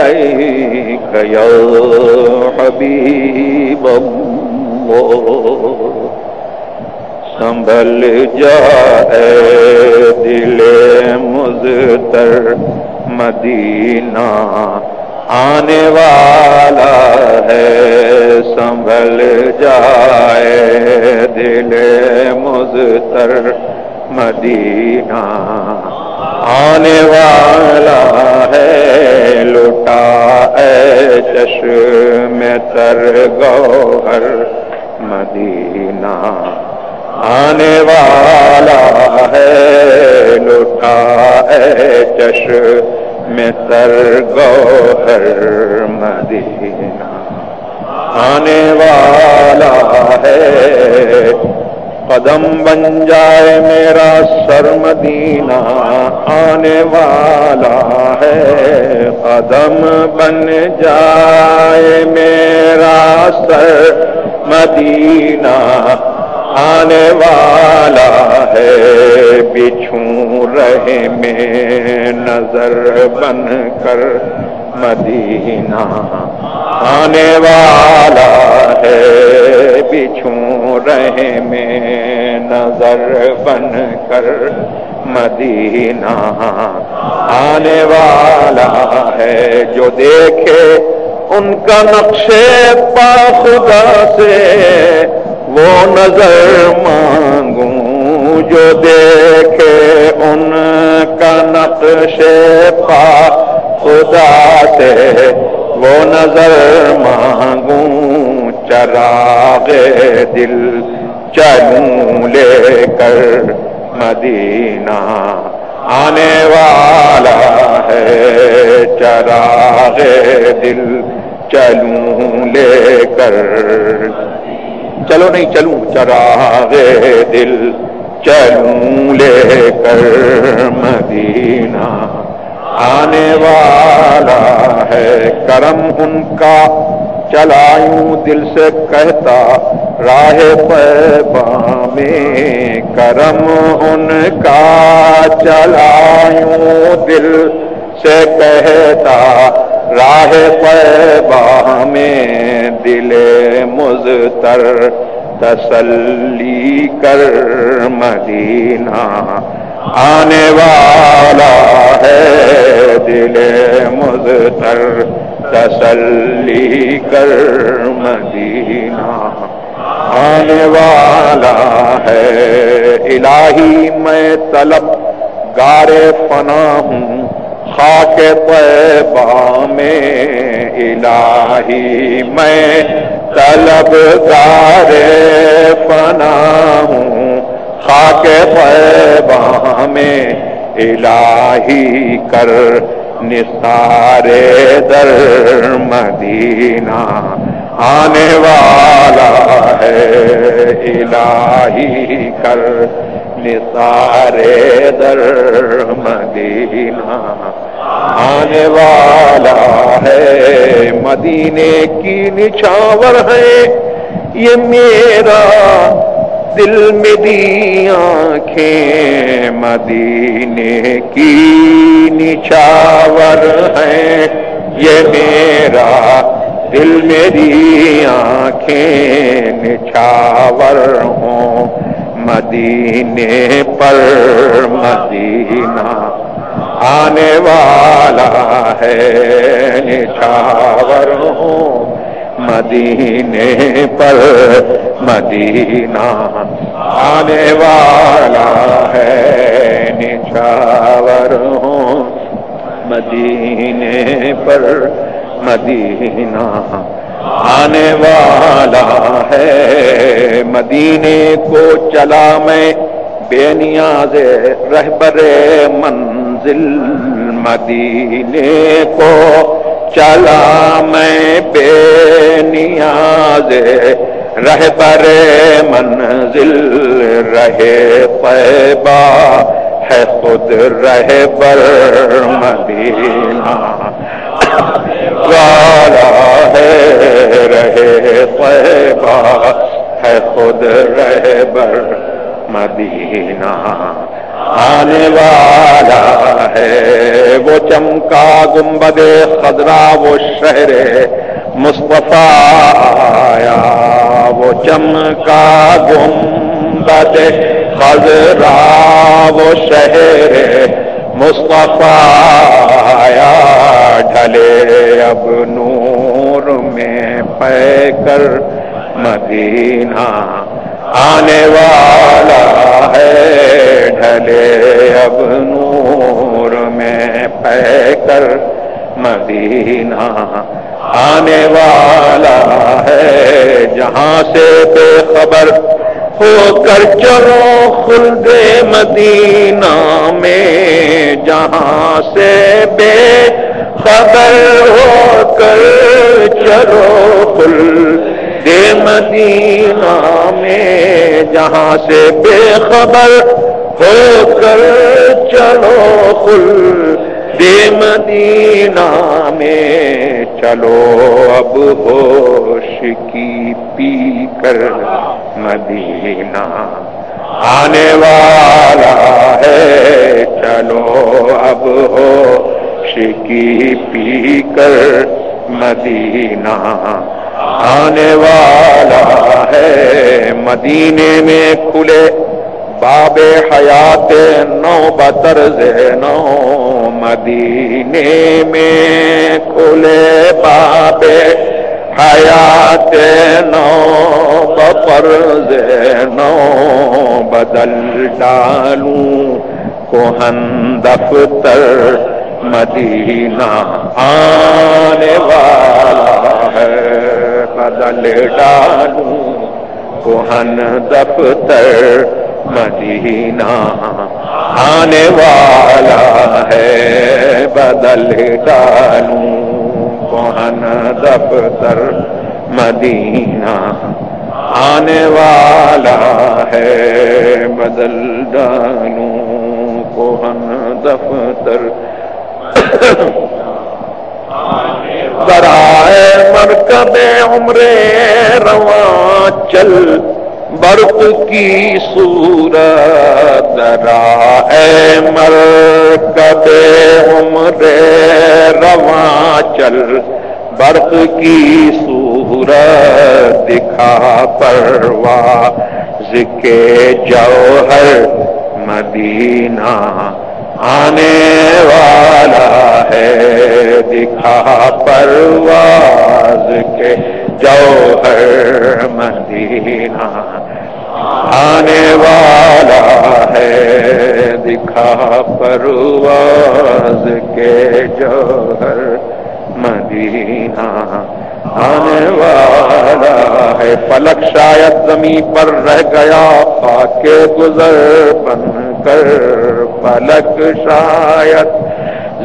عليك يا حبيب الله. سنبھل جائے دل مزتر مدینہ. آنے والا ہے، سنبھل جائے دل مزتر مدینہ. آنے والا ہے لٹا اے چشم تر گوہر مدینہ۔ آنے والا ہے لٹا اے چش میں تر گوہر مدینہ۔ آنے والا ہے قدم بن جائے میرا سر مدینہ آنے والا ہے قدم بن جائے میرا سر مدینہ آنے والا ہے بچھوں رہے میں نظر بن کر مدینہ آنے والا ہے بچھوں رہے میں نظر بن کر مدینہ آنے والا ہے۔ جو دیکھے ان کا نقشے پا خدا سے، وہ نظر مانگوں۔ جو دیکھے ان کا نقش پا خدا سے وہ نظر مانگوں چراغ دل چلوں لے کر مدینہ۔ آنے والا ہے چراغ دل چلوں لے کر۔ چلو نہیں چلوں چراغ دل چلوں لے کر مدینہ۔ آنے والا ہے کرم ان کا۔ چلایوں دل سے کہتا، راہ پیبا میں کرم ان کا۔ چلایوں دل سے کہتا، راہ پیبا میں دل مزتر تسلی کر مدینہ۔ آنے والا ہے دل مزتر تسلی کر مدینہ۔ آنے والا ہے الہی میں طلب گارے فنا ہوں، خاک پیبا میں الہی میں طلب گارے فنا ہوں۔ خاک پیبا میں الہی کر، نثار در مدینہ آنے والا ہے الہی کر، نثار در مدینہ آنے والا ہے۔ مدینے کی نچھاور ہے یہ میرا دل میں دی آنکھیں، مدینے کی نچھاور ہیں۔ یہ میرا دل میری آنکھیں نچھاور ہوں۔ مدینے پر مدینہ آنے والا ہے، نچھاور ہوں۔ مدینے پر مدینہ آنے والا ہے نچھاور ہوں۔ مدینے پر مدینہ آنے والا ہے۔ مدینے کو چلا میں بے نیاز رہبر منزل، مدینے کو چلا میں بے نیاز رہ پر منزل رہے پیبا ہے خود رہ پر مدینہ۔ والا ہے رہے پیبا ہے خود رہ بر مدینہ۔ آنے والا ہے۔ وہ چمکا گنبد خدرا وہ شہر مصطفیٰ آیا۔ وہ چمکا گنبد خزرا وہ شہر مصطفیٰ آیا۔ ڈھلے اب نور میں پہ کر مدینہ آنے والا ہے ڈھلے اب نور میں پہ کر مدینہ۔ آنے والا ہے جہاں سے بے خبر ہو کر چلو خلد مدینہ میں، جہاں سے بے خبر ہو کر چلو خلد مدینہ میں جہاں سے بے خبر ہو کر چلو خلد مدینہ میں چلو اب ہوش کی پی کر۔ مدینہ آنے والا ہے، چلو اب ہوش کی پی کر۔ مدینہ آنے والا ہے۔ مدینے میں کھلے باب حیات نو بطر نو مدینے میں کھلے باب حیات نو بپر نو بدل ڈالوں کوہن دفتر۔ مدینہ آنے والا ہے۔ بدل ڈالوں کوہن دفتر مدینہ آنے والا ہے بدل ڈالوں کوہن دفتر مدینہ آنے والا ہے بدل ڈالوں کوہن دفتر برائے مرکب عمر رواں چل برق کی صورت درا اے مر کبے عمر رواں چل برق کی صورت دکھا پروا۔ کے جوہر مدینہ آنے والا ہے، دکھا پرواز کے جوہر مدینہ۔ آنے والا ہے، دکھا پرواز کے جوہر مدینہ۔ آنے والا ہے پلک شاید زمین پر رہ گیا خاک گزر بن کر پلک شاید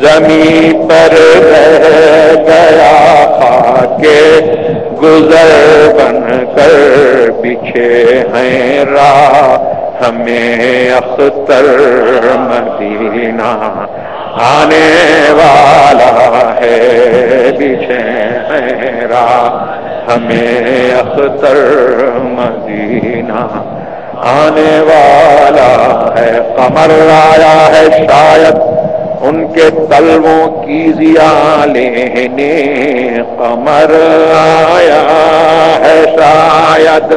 زمین پر رہ گیا خاک گزر بن کر بچھے ہیں راہ ہمیں اختر مدینہ آنے والا ہے بچھے ہیں راہ ہمیں اختر مدینہ آنے والا ہے، قمر آیا ہے شاید۔ ان کے تلووں کی ضیا لینے، قمر آیا ہے شاید۔